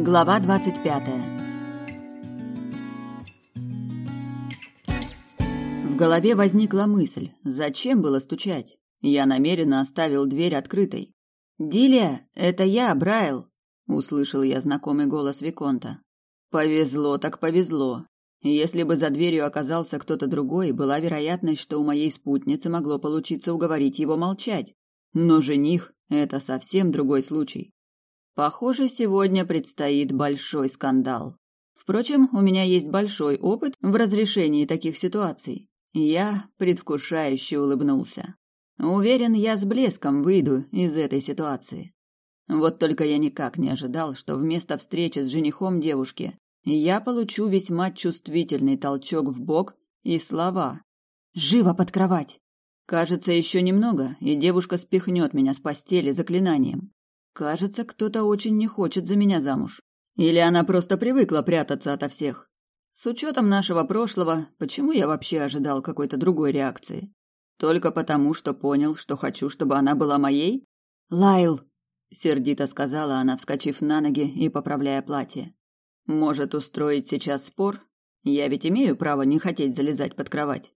Глава двадцать пятая. В голове возникла мысль, зачем было стучать? Я намеренно оставил дверь открытой. «Дилия, это я, Брайл!» — услышал я знакомый голос Виконта. «Повезло так повезло. Если бы за дверью оказался кто-то другой, была вероятность, что у моей спутницы могло получиться уговорить его молчать. Но жених — это совсем другой случай. Похоже, сегодня предстоит большой скандал. Впрочем, у меня есть большой опыт в разрешении таких ситуаций. Я предвкушающе улыбнулся. Уверен, я с блеском выйду из этой ситуации. Вот только я никак не ожидал, что вместо встречи с женихом девушки я получу весьма чувствительный толчок в бок и слова «Живо под кровать!». Кажется, еще немного, и девушка спихнет меня с постели заклинанием. Кажется, кто-то очень не хочет за меня замуж. Или она просто привыкла прятаться ото всех. С учетом нашего прошлого, почему я вообще ожидал какой-то другой реакции? Только потому, что понял, что хочу, чтобы она была моей? Лайл, сердито сказала она, вскочив на ноги и поправляя платье. Может устроить сейчас спор? Я ведь имею право не хотеть залезать под кровать.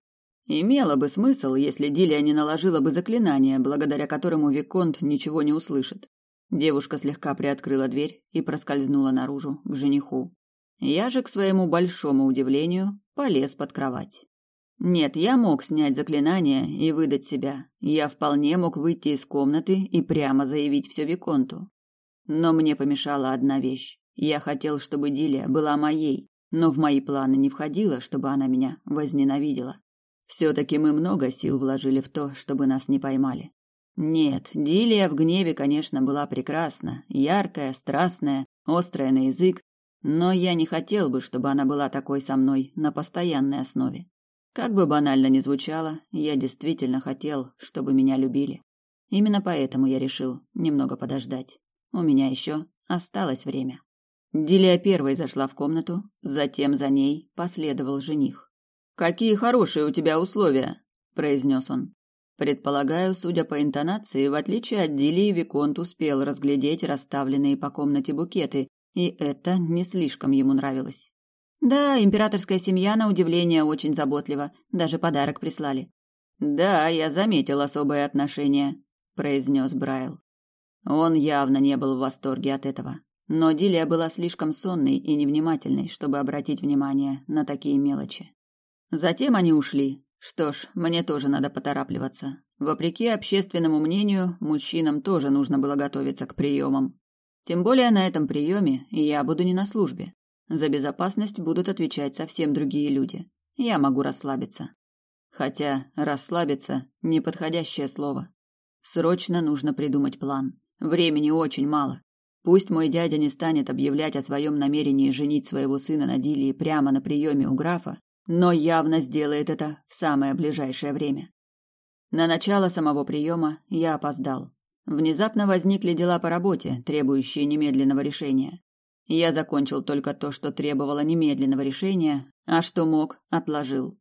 Имело бы смысл, если Дилия не наложила бы заклинание, благодаря которому Виконт ничего не услышит. Девушка слегка приоткрыла дверь и проскользнула наружу, к жениху. Я же, к своему большому удивлению, полез под кровать. Нет, я мог снять заклинание и выдать себя. Я вполне мог выйти из комнаты и прямо заявить все Виконту. Но мне помешала одна вещь. Я хотел, чтобы Дилия была моей, но в мои планы не входило, чтобы она меня возненавидела. Все-таки мы много сил вложили в то, чтобы нас не поймали. Нет, Дилия в гневе, конечно, была прекрасна, яркая, страстная, острая на язык, но я не хотел бы, чтобы она была такой со мной на постоянной основе. Как бы банально ни звучало, я действительно хотел, чтобы меня любили. Именно поэтому я решил немного подождать. У меня еще осталось время. Дилия первой зашла в комнату, затем за ней последовал жених. «Какие хорошие у тебя условия!» – произнес он. Предполагаю, судя по интонации, в отличие от Дилии, Виконт успел разглядеть расставленные по комнате букеты, и это не слишком ему нравилось. Да, императорская семья, на удивление, очень заботлива, даже подарок прислали. Да, я заметил особое отношение, произнес Брайл. Он явно не был в восторге от этого, но Дилия была слишком сонной и невнимательной, чтобы обратить внимание на такие мелочи. Затем они ушли, что ж, мне тоже надо поторапливаться. Вопреки общественному мнению, мужчинам тоже нужно было готовиться к приемам. Тем более на этом приеме я буду не на службе. За безопасность будут отвечать совсем другие люди. Я могу расслабиться. Хотя расслабиться – неподходящее слово. Срочно нужно придумать план. Времени очень мало. Пусть мой дядя не станет объявлять о своем намерении женить своего сына на Дилии прямо на приеме у графа, но явно сделает это в самое ближайшее время. На начало самого приема я опоздал. Внезапно возникли дела по работе, требующие немедленного решения. Я закончил только то, что требовало немедленного решения, а что мог, отложил.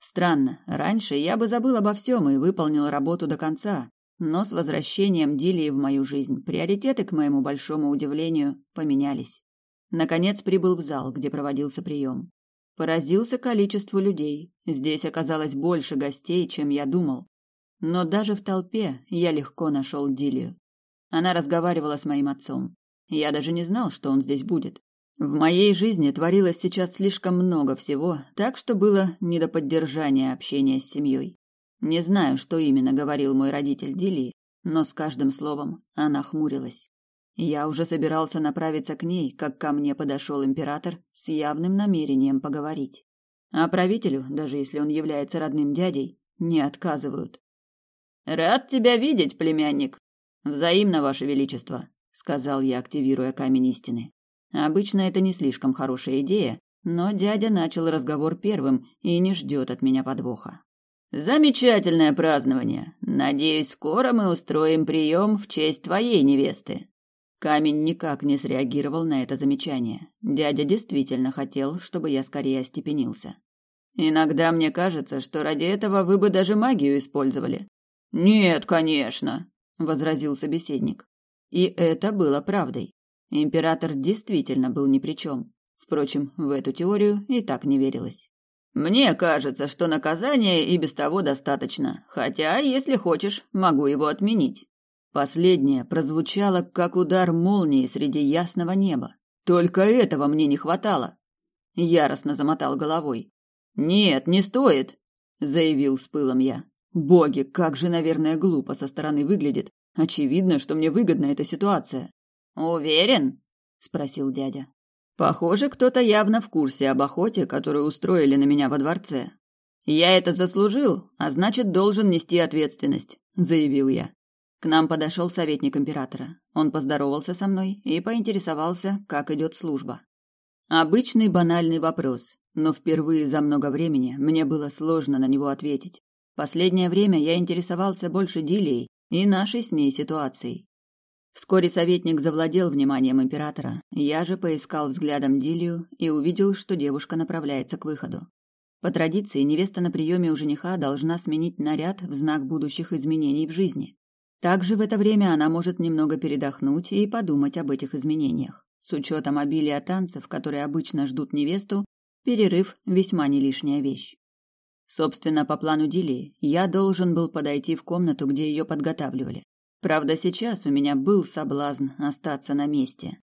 Странно, раньше я бы забыл обо всем и выполнил работу до конца, но с возвращением Дилии в мою жизнь приоритеты, к моему большому удивлению, поменялись. Наконец прибыл в зал, где проводился прием. Поразился количеству людей. Здесь оказалось больше гостей, чем я думал. Но даже в толпе я легко нашел Дилию. Она разговаривала с моим отцом. Я даже не знал, что он здесь будет. В моей жизни творилось сейчас слишком много всего, так что было не до поддержания общения с семьей. Не знаю, что именно говорил мой родитель Дилии, но с каждым словом она хмурилась. Я уже собирался направиться к ней, как ко мне подошел император с явным намерением поговорить. А правителю, даже если он является родным дядей, не отказывают. «Рад тебя видеть, племянник!» «Взаимно, Ваше Величество», — сказал я, активируя камень истины. Обычно это не слишком хорошая идея, но дядя начал разговор первым и не ждет от меня подвоха. «Замечательное празднование. Надеюсь, скоро мы устроим прием в честь твоей невесты». Камень никак не среагировал на это замечание. Дядя действительно хотел, чтобы я скорее остепенился. Иногда мне кажется, что ради этого вы бы даже магию использовали. Нет, конечно, возразил собеседник. И это было правдой. Император действительно был ни при чем. Впрочем, в эту теорию и так не верилось. Мне кажется, что наказания и без того достаточно, хотя, если хочешь, могу его отменить. Последнее прозвучало как удар молнии среди ясного неба. Только этого мне не хватало. Яростно замотал головой. Нет, не стоит, заявил с пылом я. Боги, как же, наверное, глупо со стороны выглядит. Очевидно, что мне выгодна эта ситуация. Уверен? спросил дядя. Похоже, кто-то явно в курсе об охоте, которую устроили на меня во дворце. Я это заслужил, а значит, должен нести ответственность, заявил я. К нам подошел советник императора. Он поздоровался со мной и поинтересовался, как идет служба. Обычный банальный вопрос, но впервые за много времени мне было сложно на него ответить. Последнее время я интересовался больше Дилией и нашей с ней ситуацией. Вскоре советник завладел вниманием императора. Я же поискал взглядом Дилию и увидел, что девушка направляется к выходу. По традиции, невеста на приеме у жениха должна сменить наряд в знак будущих изменений в жизни. Также в это время она может немного передохнуть и подумать об этих изменениях. С учетом обилия танцев, которые обычно ждут невесту, перерыв – весьма не лишняя вещь. Собственно, по плану Дилии, я должен был подойти в комнату, где ее подготавливали. Правда, сейчас у меня был соблазн остаться на месте.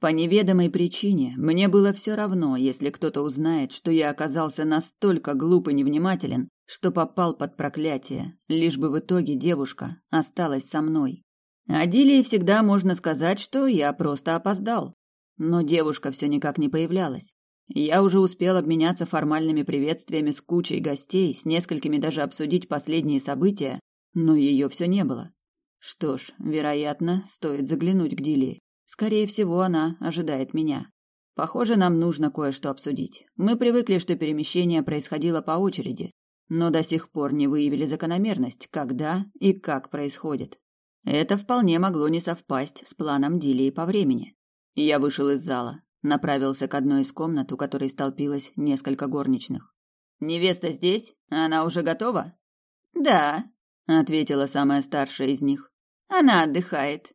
По неведомой причине мне было все равно, если кто-то узнает, что я оказался настолько глуп и невнимателен, что попал под проклятие, лишь бы в итоге девушка осталась со мной. О Дилии всегда можно сказать, что я просто опоздал. Но девушка все никак не появлялась. Я уже успел обменяться формальными приветствиями с кучей гостей, с несколькими даже обсудить последние события, но ее все не было. Что ж, вероятно, стоит заглянуть к Дилии. Скорее всего, она ожидает меня. Похоже, нам нужно кое-что обсудить. Мы привыкли, что перемещение происходило по очереди, но до сих пор не выявили закономерность, когда и как происходит. Это вполне могло не совпасть с планом Дилии по времени. Я вышел из зала, направился к одной из комнат, у которой столпилось несколько горничных. «Невеста здесь? Она уже готова?» «Да», — ответила самая старшая из них. Она отдыхает.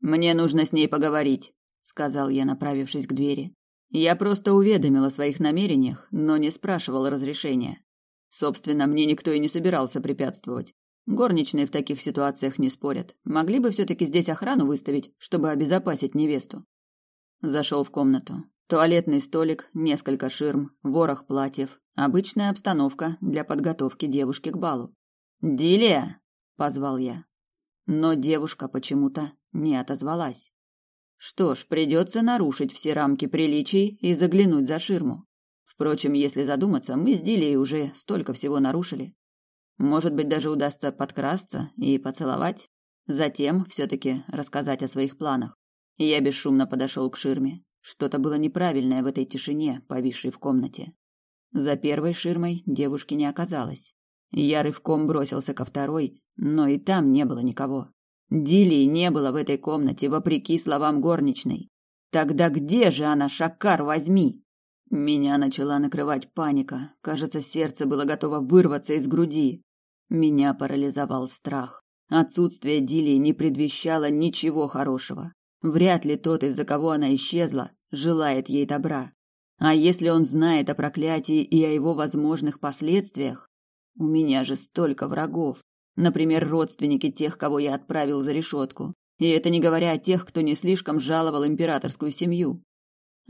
Мне нужно с ней поговорить, сказал я, направившись к двери. Я просто уведомил о своих намерениях, но не спрашивал разрешения. Собственно, мне никто и не собирался препятствовать. Горничные в таких ситуациях не спорят. Могли бы все-таки здесь охрану выставить, чтобы обезопасить невесту. Зашел в комнату. Туалетный столик, несколько ширм, ворох платьев. Обычная обстановка для подготовки девушки к балу. «Дилия!» – позвал я но девушка почему-то не отозвалась. Что ж, придется нарушить все рамки приличий и заглянуть за ширму. Впрочем, если задуматься, мы с Дилей уже столько всего нарушили. Может быть, даже удастся подкрасться и поцеловать, затем все-таки рассказать о своих планах. Я бесшумно подошел к ширме. Что-то было неправильное в этой тишине, повисшей в комнате. За первой ширмой девушки не оказалось. Я рывком бросился ко второй, но и там не было никого. Дилии не было в этой комнате, вопреки словам горничной. Тогда где же она, Шакар, возьми? Меня начала накрывать паника. Кажется, сердце было готово вырваться из груди. Меня парализовал страх. Отсутствие Дилии не предвещало ничего хорошего. Вряд ли тот, из-за кого она исчезла, желает ей добра. А если он знает о проклятии и о его возможных последствиях? У меня же столько врагов. Например, родственники тех, кого я отправил за решетку. И это не говоря о тех, кто не слишком жаловал императорскую семью.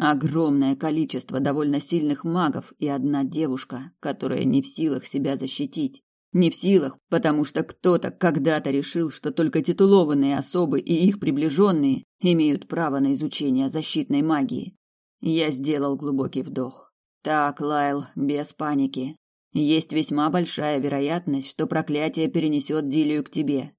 Огромное количество довольно сильных магов и одна девушка, которая не в силах себя защитить. Не в силах, потому что кто-то когда-то решил, что только титулованные особы и их приближенные имеют право на изучение защитной магии. Я сделал глубокий вдох. Так, Лайл, без паники. Есть весьма большая вероятность, что проклятие перенесет Дилию к тебе.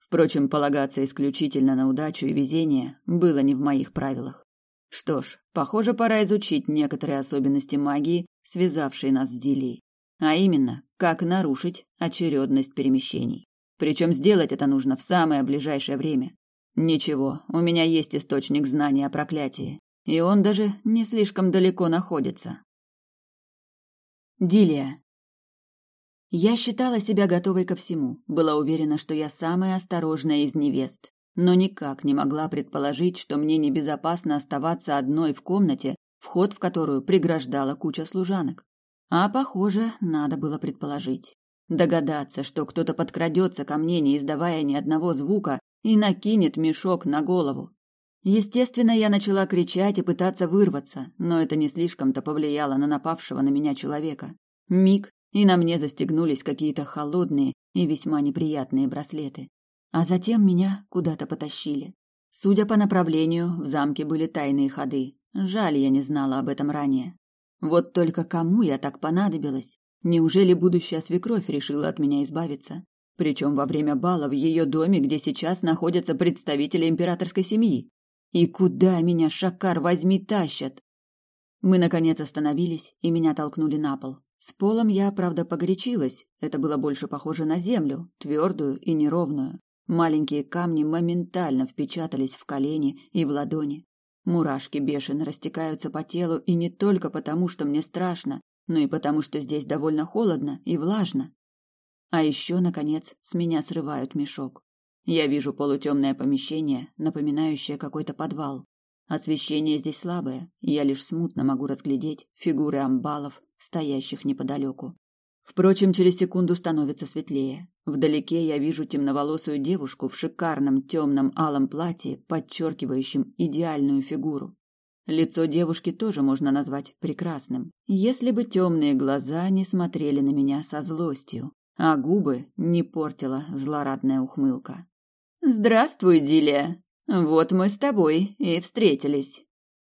Впрочем, полагаться исключительно на удачу и везение было не в моих правилах. Что ж, похоже, пора изучить некоторые особенности магии, связавшие нас с Дилией. А именно, как нарушить очередность перемещений. Причем сделать это нужно в самое ближайшее время. Ничего, у меня есть источник знания о проклятии, и он даже не слишком далеко находится. Дилия. Я считала себя готовой ко всему, была уверена, что я самая осторожная из невест. Но никак не могла предположить, что мне небезопасно оставаться одной в комнате, вход в которую преграждала куча служанок. А, похоже, надо было предположить. Догадаться, что кто-то подкрадется ко мне, не издавая ни одного звука, и накинет мешок на голову. Естественно, я начала кричать и пытаться вырваться, но это не слишком-то повлияло на напавшего на меня человека. Миг, и на мне застегнулись какие-то холодные и весьма неприятные браслеты. А затем меня куда-то потащили. Судя по направлению, в замке были тайные ходы. Жаль, я не знала об этом ранее. Вот только кому я так понадобилась? Неужели будущая свекровь решила от меня избавиться? Причем во время бала в ее доме, где сейчас находятся представители императорской семьи. И куда меня, Шакар, возьми, тащат? Мы, наконец, остановились, и меня толкнули на пол. С полом я, правда, погорячилась. Это было больше похоже на землю, твердую и неровную. Маленькие камни моментально впечатались в колени и в ладони. Мурашки бешено растекаются по телу, и не только потому, что мне страшно, но и потому, что здесь довольно холодно и влажно. А еще, наконец, с меня срывают мешок. Я вижу полутемное помещение, напоминающее какой-то подвал. Освещение здесь слабое, я лишь смутно могу разглядеть фигуры амбалов, стоящих неподалеку. Впрочем, через секунду становится светлее. Вдалеке я вижу темноволосую девушку в шикарном темном алом платье, подчеркивающем идеальную фигуру. Лицо девушки тоже можно назвать прекрасным, если бы темные глаза не смотрели на меня со злостью, а губы не портила злорадная ухмылка. «Здравствуй, Дилия! Вот мы с тобой и встретились.